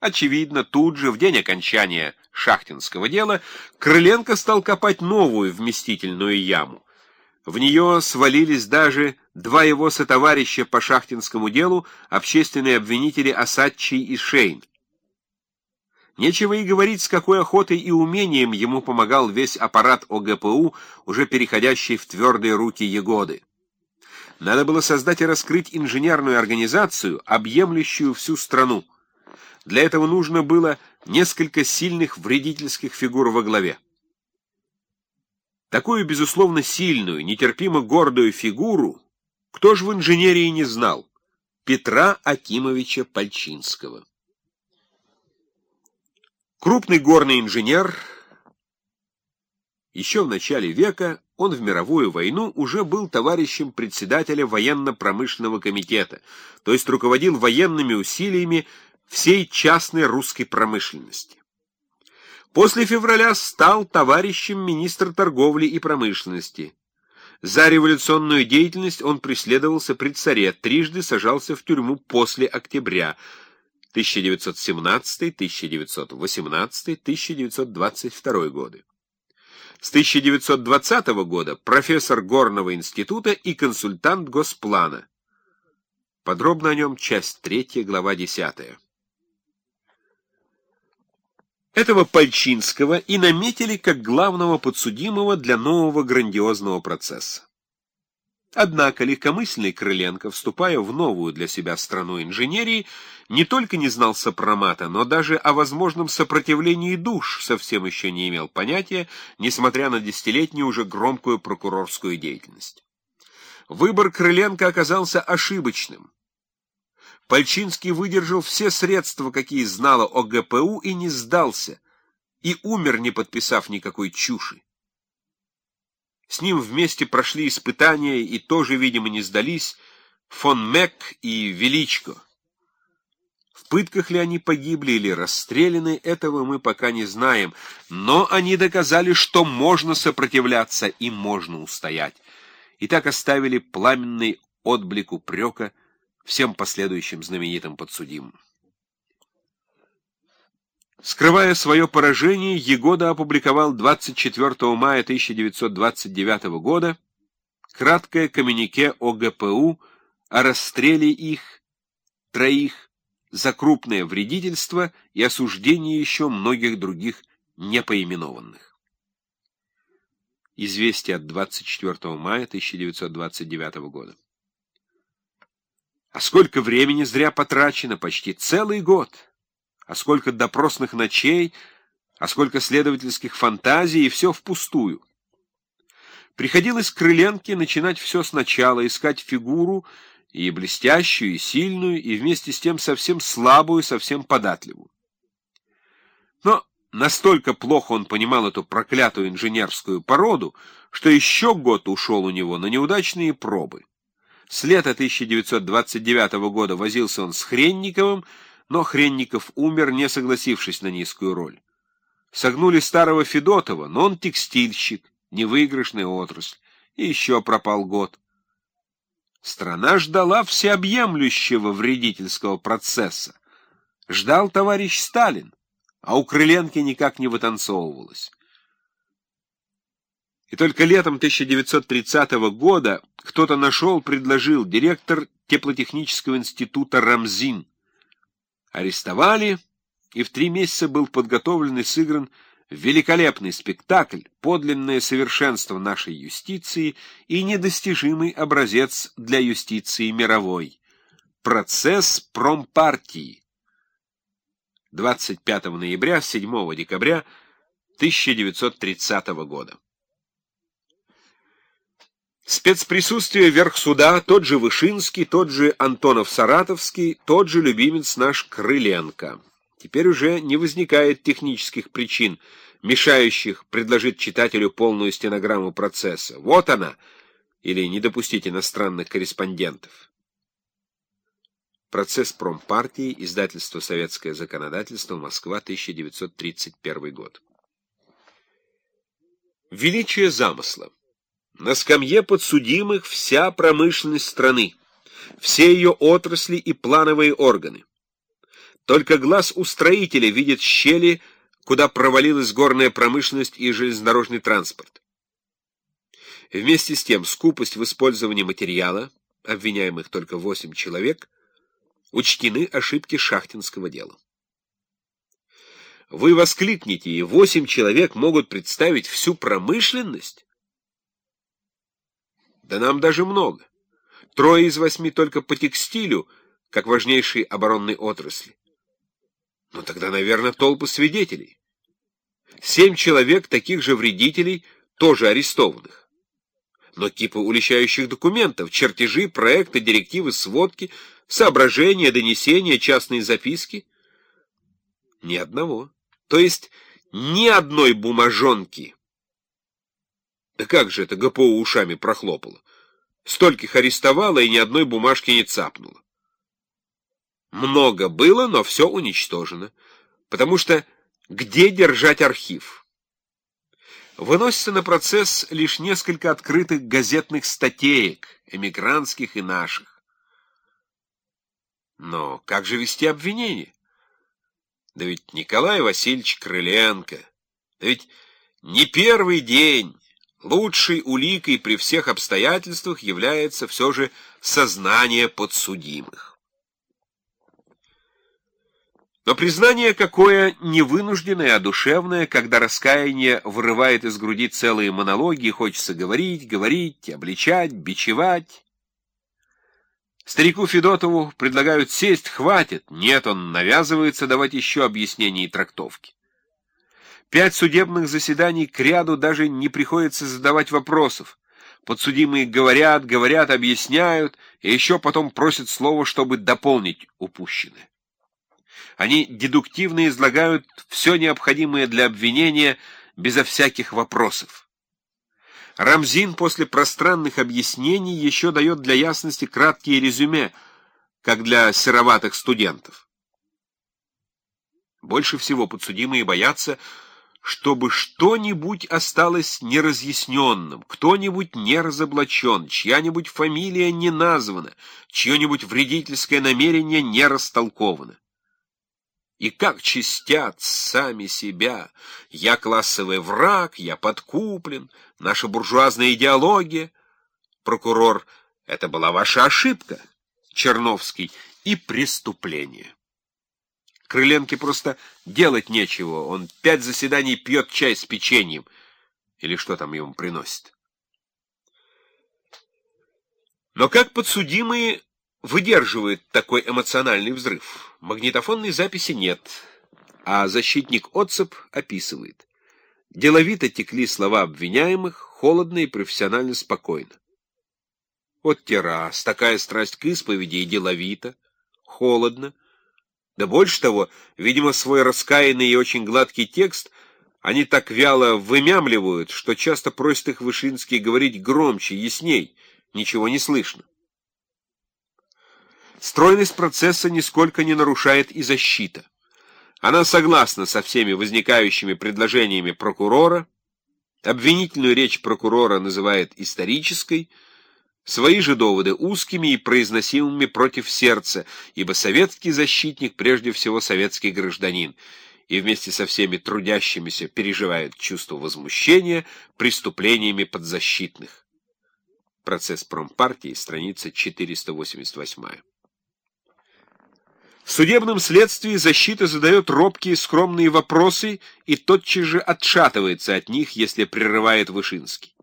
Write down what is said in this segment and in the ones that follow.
Очевидно, тут же, в день окончания шахтинского дела, Крыленко стал копать новую вместительную яму. В нее свалились даже два его сотоварища по шахтинскому делу, общественные обвинители Осадчий и Шейн. Нечего и говорить, с какой охотой и умением ему помогал весь аппарат ОГПУ, уже переходящий в твердые руки Егоды. Надо было создать и раскрыть инженерную организацию, объемлющую всю страну. Для этого нужно было несколько сильных вредительских фигур во главе. Такую, безусловно, сильную, нетерпимо гордую фигуру кто же в инженерии не знал? Петра Акимовича Пальчинского. Крупный горный инженер, еще в начале века он в мировую войну уже был товарищем председателя военно-промышленного комитета, то есть руководил военными усилиями всей частной русской промышленности. После февраля стал товарищем министра торговли и промышленности. За революционную деятельность он преследовался при царе, трижды сажался в тюрьму после октября 1917, 1918, 1922 годы. С 1920 года профессор Горного института и консультант Госплана. Подробно о нем часть 3, глава 10. Этого Пальчинского и наметили как главного подсудимого для нового грандиозного процесса. Однако легкомысленный Крыленко, вступая в новую для себя страну инженерии, не только не знал сопромата, но даже о возможном сопротивлении душ совсем еще не имел понятия, несмотря на десятилетнюю уже громкую прокурорскую деятельность. Выбор Крыленко оказался ошибочным. Пальчинский выдержал все средства, какие знала о ГПУ, и не сдался, и умер, не подписав никакой чуши. С ним вместе прошли испытания и тоже, видимо, не сдались фон Мек и Величко. В пытках ли они погибли или расстреляны, этого мы пока не знаем, но они доказали, что можно сопротивляться и можно устоять. И так оставили пламенный отблик упрека всем последующим знаменитым подсудимым. Скрывая свое поражение, Егода опубликовал 24 мая 1929 года краткое коммюнике о ГПУ о расстреле их, троих, за крупное вредительство и осуждении еще многих других непоименованных. Известие от 24 мая 1929 года. А сколько времени зря потрачено, почти целый год. А сколько допросных ночей, а сколько следовательских фантазий, и все впустую. Приходилось Крыленке начинать все сначала, искать фигуру, и блестящую, и сильную, и вместе с тем совсем слабую, совсем податливую. Но настолько плохо он понимал эту проклятую инженерскую породу, что еще год ушел у него на неудачные пробы. С лета 1929 года возился он с Хренниковым, но Хренников умер, не согласившись на низкую роль. Согнули старого Федотова, но он текстильщик, невыигрышная отрасль, и еще пропал год. Страна ждала всеобъемлющего вредительского процесса. Ждал товарищ Сталин, а у Крыленки никак не вытанцовывалось. И только летом 1930 года кто-то нашел, предложил директор теплотехнического института Рамзин. Арестовали, и в три месяца был подготовлен и сыгран великолепный спектакль, подлинное совершенство нашей юстиции и недостижимый образец для юстиции мировой. Процесс промпартии. 25 ноября, 7 декабря 1930 года. Спецприсутствие верхсуда, тот же Вышинский, тот же Антонов-Саратовский, тот же любимец наш Крыленко. Теперь уже не возникает технических причин, мешающих предложить читателю полную стенограмму процесса. Вот она, или не допустить иностранных корреспондентов. Процесс промпартии, издательство «Советское законодательство», Москва, 1931 год. Величие замысла. На скамье подсудимых вся промышленность страны, все ее отрасли и плановые органы. Только глаз у строителя видит щели, куда провалилась горная промышленность и железнодорожный транспорт. Вместе с тем скупость в использовании материала, обвиняемых только 8 человек, учтены ошибки шахтинского дела. Вы воскликнете, и 8 человек могут представить всю промышленность? Да нам даже много. Трое из восьми только по текстилю, как важнейшей оборонной отрасли. Ну тогда, наверное, толпы свидетелей. Семь человек таких же вредителей, тоже арестованных. Но кипы уличающих документов, чертежи, проекты, директивы, сводки, соображения, донесения, частные записки. Ни одного. То есть ни одной бумажонки. Да как же это ГПУ ушами прохлопало? Стольких арестовало и ни одной бумажки не цапнуло. Много было, но все уничтожено. Потому что где держать архив? Выносится на процесс лишь несколько открытых газетных статеек, эмигрантских и наших. Но как же вести обвинение? Да ведь Николай Васильевич Крыленко, да ведь не первый день лучшей уликой при всех обстоятельствах является все же сознание подсудимых. Но признание какое невынужденное, а душевное, когда раскаяние вырывает из груди целые монологи, хочется говорить, говорить, обличать, бичевать. Старику Федотову предлагают сесть, хватит. Нет, он навязывается давать еще объяснения и трактовки. Пять судебных заседаний к ряду даже не приходится задавать вопросов. Подсудимые говорят, говорят, объясняют, и еще потом просят слово, чтобы дополнить упущенное. Они дедуктивно излагают все необходимое для обвинения безо всяких вопросов. Рамзин после пространных объяснений еще дает для ясности краткие резюме, как для сероватых студентов. Больше всего подсудимые боятся, чтобы что-нибудь осталось неразъясненным, кто-нибудь не разоблачен, чья-нибудь фамилия не названа, чье-нибудь вредительское намерение не растолковано. И как чистят сами себя. Я классовый враг, я подкуплен, наша буржуазная идеология. Прокурор, это была ваша ошибка. Черновский, и преступление. Крыленке просто делать нечего. Он пять заседаний пьет чай с печеньем. Или что там ему приносит. Но как подсудимые выдерживает такой эмоциональный взрыв. Магнитофонной записи нет, а защитник Отцеп описывает. Деловито текли слова обвиняемых, холодно и профессионально спокойно. Вот те раз, такая страсть к исповеди и деловито, холодно. Да больше того, видимо, свой раскаянный и очень гладкий текст они так вяло вымямливают, что часто просят их Вышинский говорить громче, ясней, ничего не слышно. Стройность процесса нисколько не нарушает и защита. Она согласна со всеми возникающими предложениями прокурора, обвинительную речь прокурора называет исторической, свои же доводы узкими и произносимыми против сердца, ибо советский защитник прежде всего советский гражданин, и вместе со всеми трудящимися переживает чувство возмущения преступлениями подзащитных. Процесс промпартии, страница 488. В судебном следствии защита задает робкие скромные вопросы и тотчас же отшатывается от них, если прерывает Вышинский.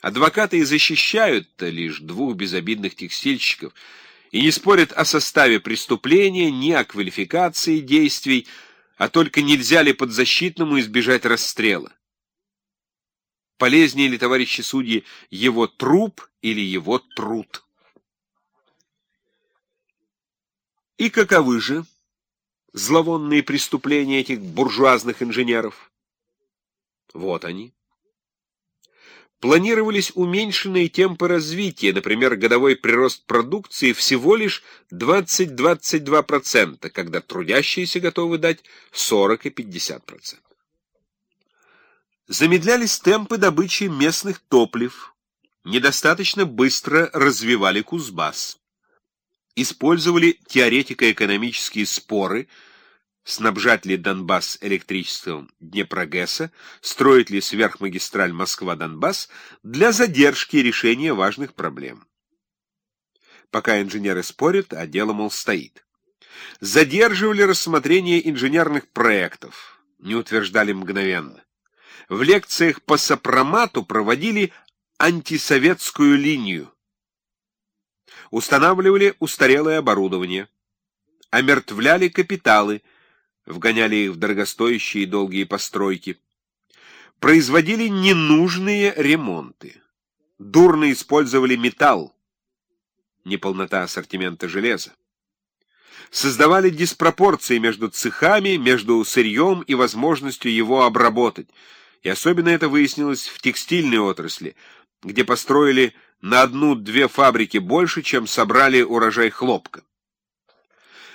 Адвокаты и защищают-то лишь двух безобидных текстильщиков и не спорят о составе преступления, ни о квалификации действий, а только нельзя ли подзащитному избежать расстрела. Полезнее ли, товарищи судьи, его труп или его труд? И каковы же зловонные преступления этих буржуазных инженеров? Вот они. Планировались уменьшенные темпы развития, например, годовой прирост продукции всего лишь 20-22%, когда трудящиеся готовы дать 40 и 50%. Замедлялись темпы добычи местных топлив, недостаточно быстро развивали Кузбасс. использовали теоретико-экономические споры, снабжать ли Донбасс электричеством Днепрогэса, строить ли сверхмагистраль Москва-Донбасс для задержки решения важных проблем. Пока инженеры спорят, а дело, мол, стоит. Задерживали рассмотрение инженерных проектов, не утверждали мгновенно. В лекциях по сопромату проводили антисоветскую линию. Устанавливали устарелое оборудование. Омертвляли капиталы, вгоняли их в дорогостоящие и долгие постройки. Производили ненужные ремонты. Дурно использовали металл, неполнота ассортимента железа. Создавали диспропорции между цехами, между сырьем и возможностью его обработать. И особенно это выяснилось в текстильной отрасли, где построили на одну-две фабрики больше, чем собрали урожай хлопка.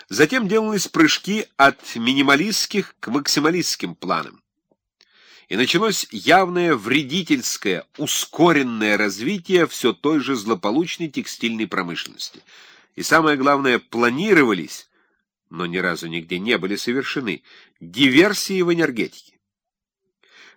Затем делались прыжки от минималистских к максималистским планам. И началось явное вредительское, ускоренное развитие все той же злополучной текстильной промышленности. И самое главное, планировались, но ни разу нигде не были совершены, диверсии в энергетике.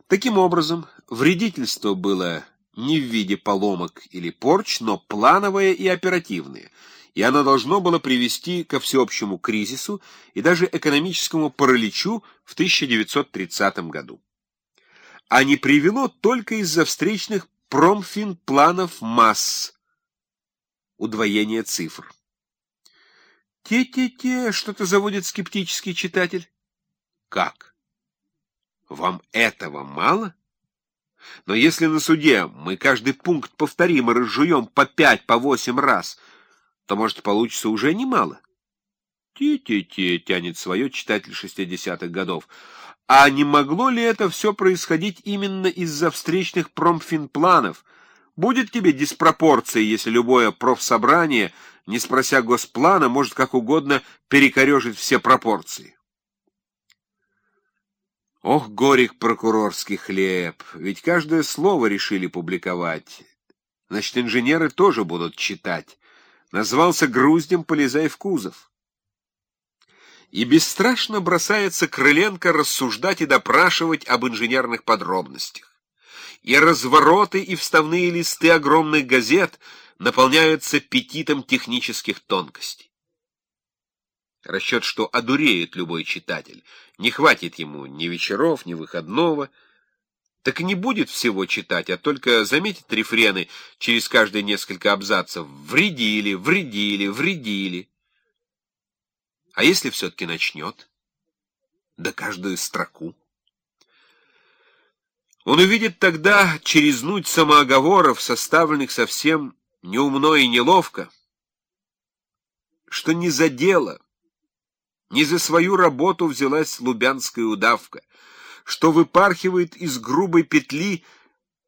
Таким образом, вредительство было не в виде поломок или порч, но плановое и оперативное, и оно должно было привести ко всеобщему кризису и даже экономическому параличу в 1930 году. А не привело только из-за встречных промфинпланов масс, удвоения цифр. «Те-те-те», — что-то заводит скептический читатель. «Как? Вам этого мало?» Но если на суде мы каждый пункт повторим и разжуем по пять, по восемь раз, то, может, получится уже немало. Ти-ти-ти, тянет свое читатель шестидесятых годов. А не могло ли это все происходить именно из-за встречных промфинпланов? Будет тебе диспропорция, если любое профсобрание, не спрося госплана, может как угодно перекорежить все пропорции? Ох, горек прокурорский хлеб, ведь каждое слово решили публиковать. Значит, инженеры тоже будут читать. Назвался груздем, полезай в кузов. И бесстрашно бросается Крыленко рассуждать и допрашивать об инженерных подробностях. И развороты, и вставные листы огромных газет наполняются петитом технических тонкостей. Расчет, что одуреет любой читатель. Не хватит ему ни вечеров, ни выходного. Так и не будет всего читать, а только заметит рефрены через каждые несколько абзацев. Вредили, вредили, вредили. А если все-таки начнет? Да каждую строку. Он увидит тогда черезнуть самооговоров, составленных совсем неумно и неловко, что не за дело, не за свою работу взялась лубянская удавка, что выпархивает из грубой петли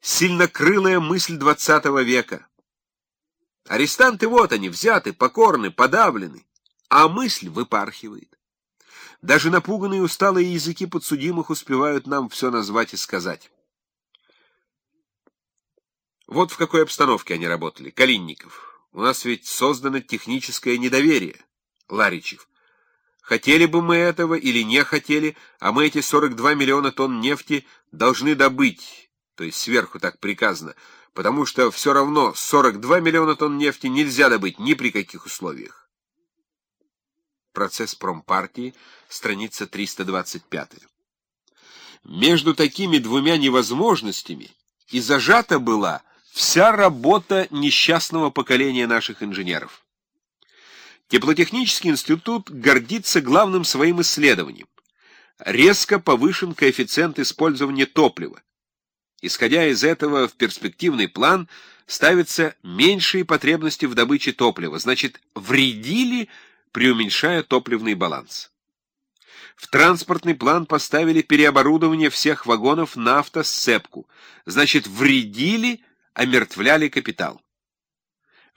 сильнокрылая мысль двадцатого века. Арестанты вот они, взяты, покорны, подавлены, а мысль выпархивает. Даже напуганные усталые языки подсудимых успевают нам все назвать и сказать. Вот в какой обстановке они работали. Калинников. У нас ведь создано техническое недоверие. Ларичев. Хотели бы мы этого или не хотели, а мы эти 42 миллиона тонн нефти должны добыть, то есть сверху так приказано, потому что все равно 42 миллиона тонн нефти нельзя добыть ни при каких условиях. Процесс промпартии, страница 325. Между такими двумя невозможностями и зажата была вся работа несчастного поколения наших инженеров. Теплотехнический институт гордится главным своим исследованием. Резко повышен коэффициент использования топлива. Исходя из этого, в перспективный план ставятся меньшие потребности в добыче топлива, значит, вредили, преуменьшая топливный баланс. В транспортный план поставили переоборудование всех вагонов на автосцепку, значит, вредили, омертвляли капитал.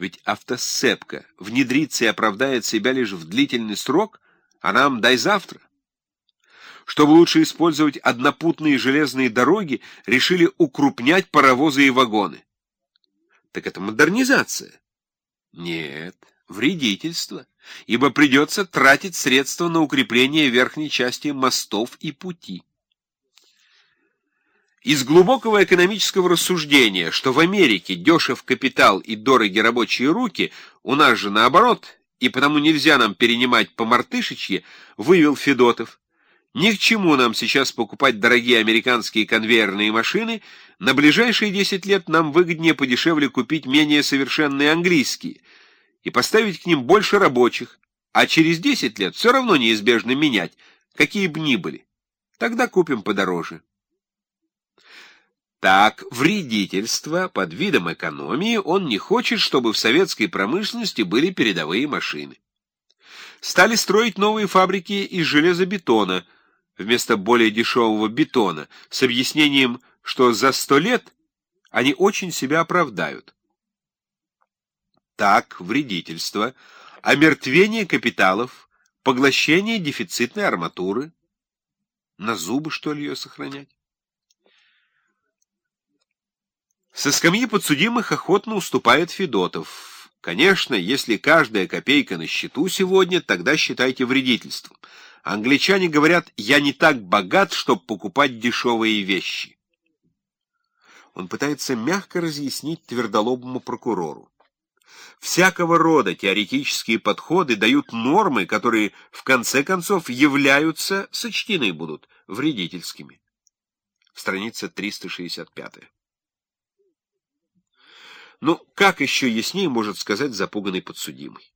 Ведь автосцепка внедрится и оправдает себя лишь в длительный срок, а нам дай завтра. Чтобы лучше использовать однопутные железные дороги, решили укрупнять паровозы и вагоны. Так это модернизация. Нет, вредительство. ибо придется тратить средства на укрепление верхней части мостов и пути. Из глубокого экономического рассуждения, что в Америке дешев капитал и дороги рабочие руки, у нас же наоборот, и потому нельзя нам перенимать по мартышечье, вывел Федотов. Ни к чему нам сейчас покупать дорогие американские конвейерные машины, на ближайшие 10 лет нам выгоднее подешевле купить менее совершенные английские и поставить к ним больше рабочих, а через 10 лет все равно неизбежно менять, какие бы ни были. Тогда купим подороже. Так, вредительство под видом экономии он не хочет, чтобы в советской промышленности были передовые машины. Стали строить новые фабрики из железобетона вместо более дешевого бетона с объяснением, что за сто лет они очень себя оправдают. Так, вредительство, омертвение капиталов, поглощение дефицитной арматуры. На зубы, что ли, ее сохранять? Со скамьи подсудимых охотно уступает Федотов. Конечно, если каждая копейка на счету сегодня, тогда считайте вредительством. Англичане говорят, я не так богат, чтобы покупать дешевые вещи. Он пытается мягко разъяснить твердолобому прокурору. Всякого рода теоретические подходы дают нормы, которые в конце концов являются, сочтены будут, вредительскими. Страница 365. Ну, как еще яснее может сказать запуганный подсудимый?